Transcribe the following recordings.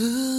திக்கு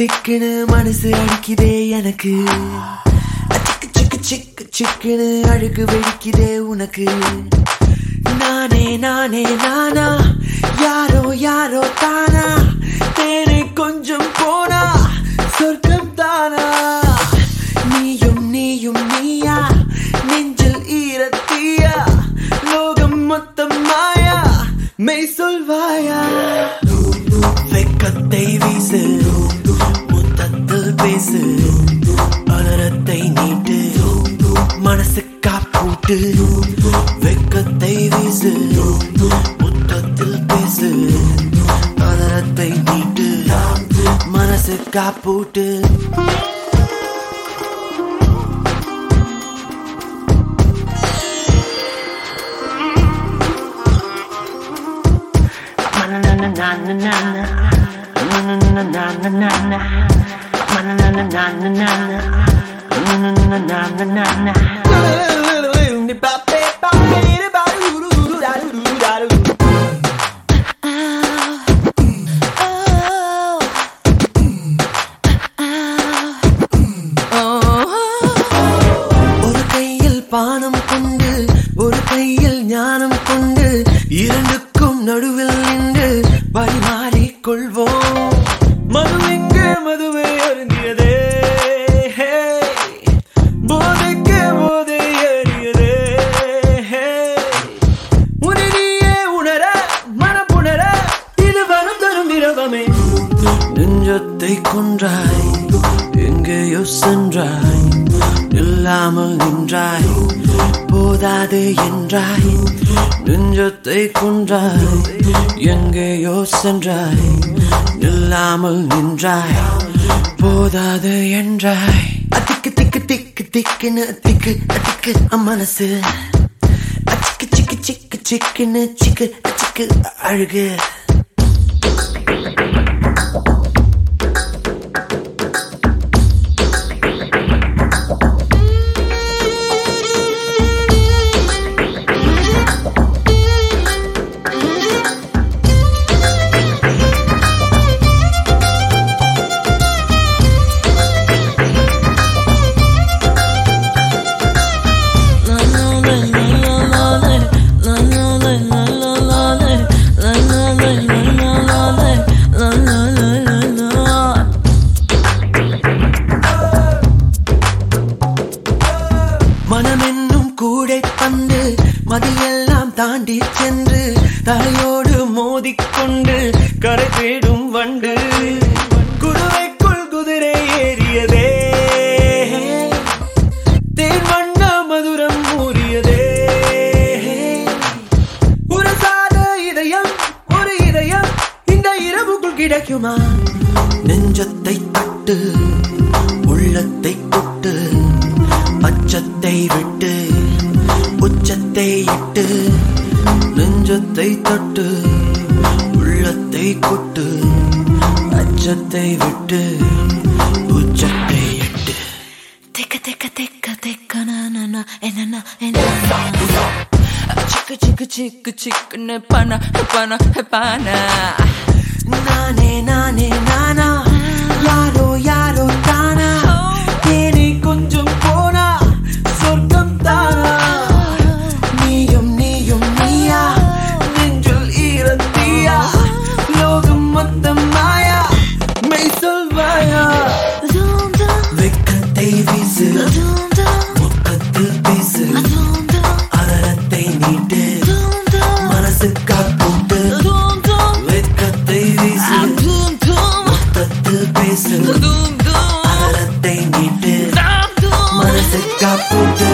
திக்குன்னு மனசு அடிக்குதே எனக்கு. சிக்குன்னு அழுகு வெடிக்குதே உனக்கு. நானே நானே நானா? யாரோ யாரோ தானா? தேனை கொஞ்சம் போனா? சொர்க்கம் தானா? நீயும் நீயும் நீயா? நெஞ்சில் ஈரத்தீயா லோகம் மொத்தம் மாயா? மெய் சொல்வாயா வெக்கத்தை வீசு. முத்தத்தில் பேசு. மனசு காப்பூட்டு வெக்கத்தை வீசு முத்தத்தில் பேசு அலரத்தை நீட்டு மனசு காப்பூட்டு ஒரு நின்று மது எங்கே மதுவை அருந்தியதே. போதைக்கு போதை ஏறியதே உன்னை உணர மனப்புணர இது வரும் தரும் நெஞ்சத்தை கொன்றாய் எங்கேயோ சென்றாய். இல்லாமல் நின்றாய் போதாது என்றாய் நெஞ்சத்தை கொன்றாய் எங்கேயோ சென்றாய் இல்லாமல் நின்றாய் போதாது என்றாய் திக்கு திக்கு திக்கு திக்குன்னு திக்கு திக்கு மனசு சிக்கு சிக்கு சிக்கு சிக்குன்னு சிக்கு சிக்கு அழுகு சென்று தலையோடு மோதிக்கொண்டு கரை தேடும் வண்டு. குதிரைக்குள் குதிரை ஏறியதே. தேன் வண்ண மதுரம் ஊறியதே. ஒரு சாத இதயம் ஒரு இதயம் இந்த இரவுக்குள் கிடைக்குமா? நெஞ்சத்தை தட்டு na na eh, na na eh, na na. Chicka chicka chicka chicka ne pana eh, pana eh, pana. நானே நானே நானா யாரோ யாரோ தேனி சுமந்த மாயா மெய் சொல்வாயா? வெக்க தேவிசு முக்கத்தில் பேசு அதரத்தை நீட்டு மனசு காப்போட்டு வெக்கத்தை வீசு முக்கத்தில் பேசு அதரத்தை நீட்டு மனசு காப்போட்டு